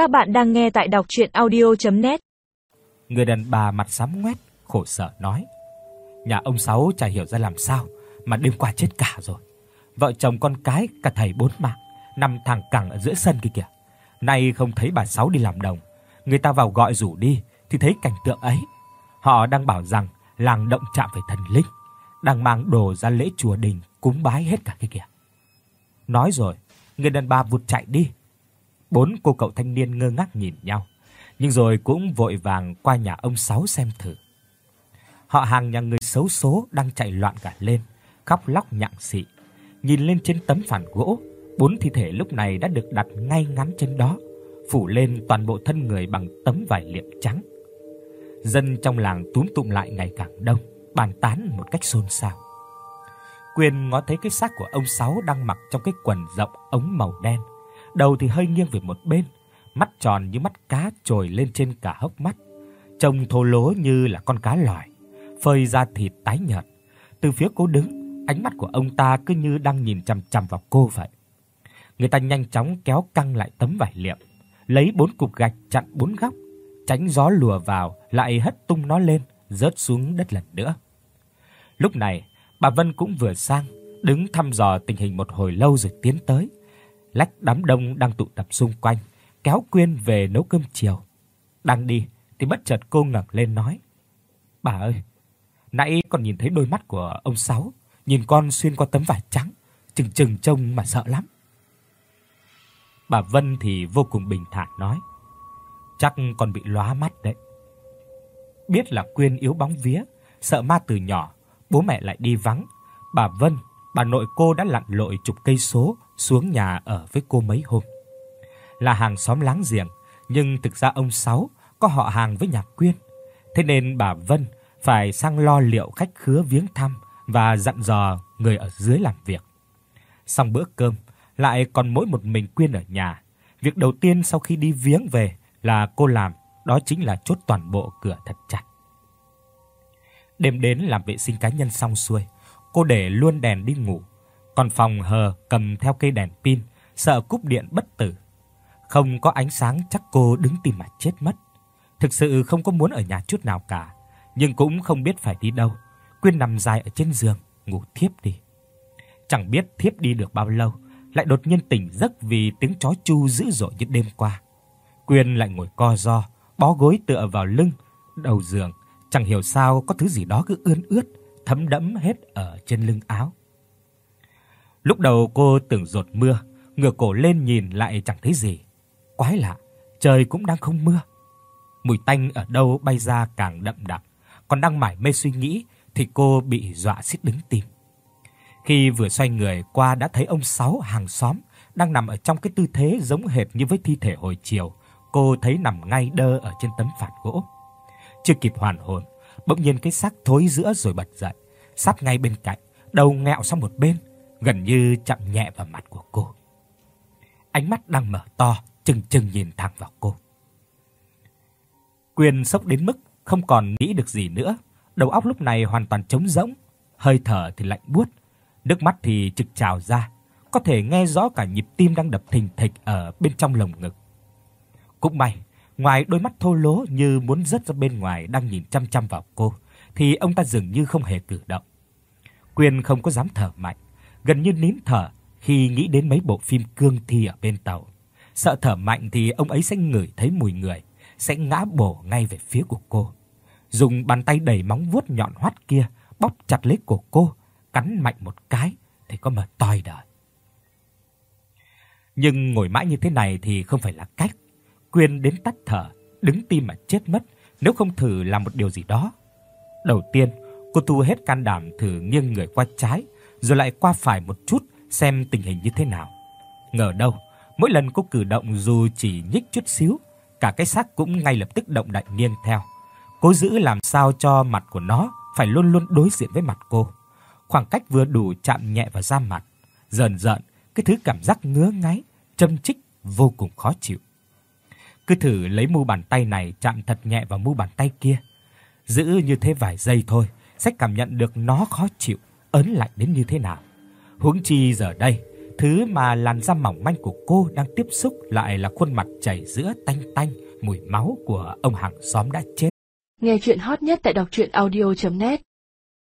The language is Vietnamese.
Các bạn đang nghe tại đọc audio net Người đàn bà mặt xám ngoét, khổ sở nói: "Nhà ông Sáu chả hiểu ra làm sao mà đêm qua chết cả rồi. Vợ chồng con cái cả thầy bốn mạng nằm thẳng cẳng ở giữa sân kia kìa. Nay không thấy bà Sáu đi làm đồng, người ta vào gọi rủ đi thì thấy cảnh tượng ấy. Họ đang bảo rằng làng động chạm phải thần linh, đang mang đồ ra lễ chùa đình cúng bái hết cả kia kìa." Nói rồi, người đàn bà vụt chạy đi. Bốn cô cậu thanh niên ngơ ngác nhìn nhau, nhưng rồi cũng vội vàng qua nhà ông Sáu xem thử. Họ hàng nhà người xấu số đang chạy loạn cả lên, khóc lóc nhặng xị. Nhìn lên trên tấm phản gỗ, bốn thi thể lúc này đã được đặt ngay ngắn trên đó, phủ lên toàn bộ thân người bằng tấm vải liệm trắng. Dân trong làng túm tụm lại ngày càng đông, bàn tán một cách xôn xao. Quyền ngó thấy cái xác của ông Sáu đang mặc trong cái quần rộng ống màu đen, đầu thì hơi nghiêng về một bên, mắt tròn như mắt cá trồi lên trên cả hốc mắt, trông thô lố như là con cá lòi, phơi da thịt tái nhợt. Từ phía cô đứng, ánh mắt của ông ta cứ như đang nhìn chằm chằm vào cô vậy. Người ta nhanh chóng kéo căng lại tấm vải liệm, lấy bốn cục gạch chặn bốn góc, tránh gió lùa vào, lại hất tung nó lên, rớt xuống đất lần nữa. Lúc này, bà Vân cũng vừa sang, đứng thăm dò tình hình một hồi lâu rồi tiến tới, lách đám đông đang tụ tập xung quanh, kéo Quyên về nấu cơm chiều. Đang đi thì bất chợt cô ngẩng lên nói: "Bà ơi, nãy con nhìn thấy đôi mắt của ông Sáu, nhìn con xuyên qua tấm vải trắng, chừng chừng trông mà sợ lắm." Bà Vân thì vô cùng bình thản nói: "Chắc con bị lóa mắt đấy." Biết là Quyên yếu bóng vía, sợ ma từ nhỏ, bố mẹ lại đi vắng, bà Vân, bà nội cô đã lặn lội chục cây số xuống nhà ở với cô mấy hôm. Là hàng xóm láng giềng, nhưng thực ra ông Sáu có họ hàng với nhà Quyên. Thế nên bà Vân phải sang lo liệu khách khứa viếng thăm và dặn dò người ở dưới làm việc. Xong bữa cơm, lại còn mỗi một mình Quyên ở nhà. Việc đầu tiên sau khi đi viếng về là cô làm, đó chính là chốt toàn bộ cửa thật chặt. Đêm đến làm vệ sinh cá nhân xong xuôi, cô để luôn đèn đi ngủ, còn phòng hờ cầm theo cây đèn pin, sợ cúp điện bất tử. Không có ánh sáng chắc cô đứng tìm mà chết mất. Thực sự không có muốn ở nhà chút nào cả, nhưng cũng không biết phải đi đâu. Quyên nằm dài ở trên giường, ngủ thiếp đi. Chẳng biết thiếp đi được bao lâu, lại đột nhiên tỉnh giấc vì tiếng chó chu dữ dội như đêm qua. Quyên lại ngồi co ro, bó gối tựa vào lưng đầu giường, chẳng hiểu sao có thứ gì đó cứ ươn ướt, thấm đẫm hết ở trên lưng áo. Lúc đầu cô tưởng rột mưa, ngửa cổ lên nhìn lại chẳng thấy gì. Quái lạ, trời cũng đang không mưa. Mùi tanh ở đâu bay ra càng đậm đặc, còn đang mải mê suy nghĩ thì cô bị dọa xít đứng tim. Khi vừa xoay người qua đã thấy ông Sáu hàng xóm đang nằm ở trong cái tư thế giống hệt như với thi thể hồi chiều, cô thấy nằm ngay đơ ở trên tấm phản gỗ. Chưa kịp hoàn hồn, bỗng nhiên cái xác thối giữa rồi bật dậy, sát ngay bên cạnh, đầu ngẹo sang một bên, gần như chạm nhẹ vào mặt của cô. Ánh mắt đang mở to, chừng chừng nhìn thẳng vào cô. Quyền sốc đến mức không còn nghĩ được gì nữa, đầu óc lúc này hoàn toàn trống rỗng, hơi thở thì lạnh buốt, nước mắt thì trực trào ra, có thể nghe rõ cả nhịp tim đang đập thình thịch ở bên trong lồng ngực. Cũng may, ngoài đôi mắt thô lỗ như muốn rớt ra bên ngoài đang nhìn chăm chăm vào cô, thì ông ta dường như không hề cử động. Quyền không có dám thở mạnh, gần như nín thở khi nghĩ đến mấy bộ phim cương thi ở bên tàu. Sợ thở mạnh thì ông ấy sẽ ngửi thấy mùi người, sẽ ngã bổ ngay về phía của cô. Dùng bàn tay đầy móng vuốt nhọn hoắt kia bóp chặt lấy cổ cô, cắn mạnh một cái thì có mà toi đời. Nhưng ngồi mãi như thế này thì không phải là cách. Quyền đến tắt thở, đứng tim mà chết mất nếu không thử làm một điều gì đó. Đầu tiên, cô thu hết can đảm thử nghiêng người qua trái, rồi lại qua phải một chút xem tình hình như thế nào. Ngờ đâu, mỗi lần cô cử động dù chỉ nhích chút xíu, cả cái xác cũng ngay lập tức động đậy nghiêng theo. Cố giữ làm sao cho mặt của nó phải luôn luôn đối diện với mặt cô. Khoảng cách vừa đủ chạm nhẹ vào da mặt. Dần dần, cái thứ cảm giác ngứa ngáy, châm chích vô cùng khó chịu. Cứ thử lấy mu bàn tay này chạm thật nhẹ vào mu bàn tay kia. Giữ như thế vài giây thôi, sẽ cảm nhận được nó khó chịu, ớn lạnh đến như thế nào. Huống chi giờ đây, thứ mà làn da mỏng manh của cô đang tiếp xúc lại là khuôn mặt chảy giữa tanh tanh mùi máu của ông hàng xóm đã chết. Nghe truyện hot nhất tại doctruyenaudio.net